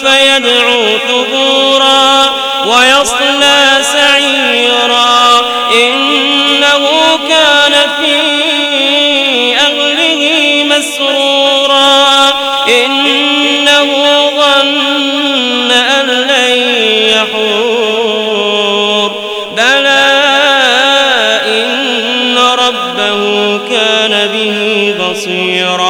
فسوف يدعو ثبورا ويصلى سعيرا. إنه كان في أهله مسرورا. إنه ظن أن لن يحور. بلى إن ربه كان به بصيرا.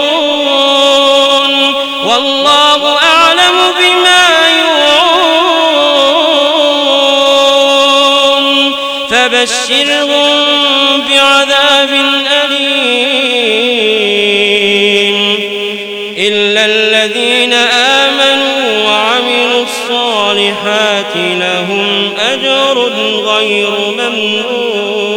والله أعلم بما يوعون. فبشرهم بعذاب أليم. إلا الذين آمنوا وعملوا الصالحات لهم أجر غير ممنون.